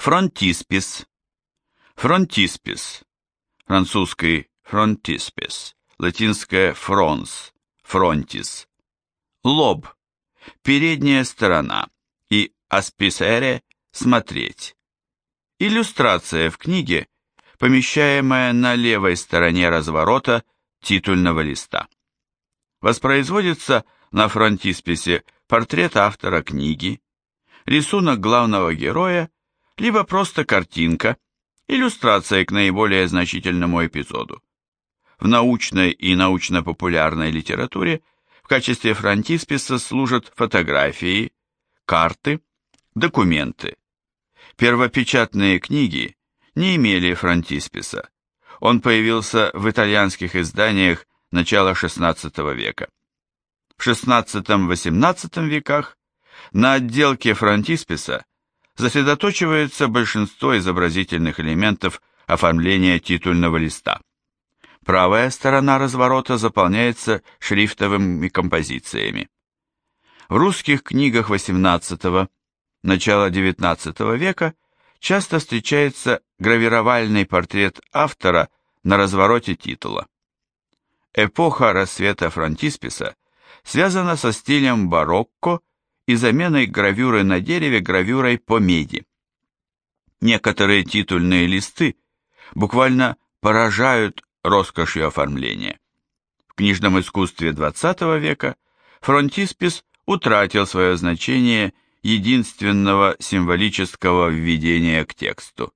Фронтиспис. Фронтиспис. Французский frontispice. Латинское frons. Frontis. Лоб. Передняя сторона. И aspicere смотреть. Иллюстрация в книге, помещаемая на левой стороне разворота титульного листа. Воспроизводится на фронтисписе портрет автора книги, рисунок главного героя, либо просто картинка, иллюстрация к наиболее значительному эпизоду. В научной и научно-популярной литературе в качестве фронтисписа служат фотографии, карты, документы. Первопечатные книги не имели фронтисписа. Он появился в итальянских изданиях начала XVI века. В XVI-XVIII веках на отделке фронтисписа сосредоточивается большинство изобразительных элементов оформления титульного листа. Правая сторона разворота заполняется шрифтовыми композициями. В русских книгах XVIII, начала XIX века часто встречается гравировальный портрет автора на развороте титула. Эпоха рассвета фронтисписа связана со стилем барокко и заменой гравюры на дереве гравюрой по меди. Некоторые титульные листы буквально поражают роскошью оформления. В книжном искусстве XX века фронтиспис утратил свое значение единственного символического введения к тексту.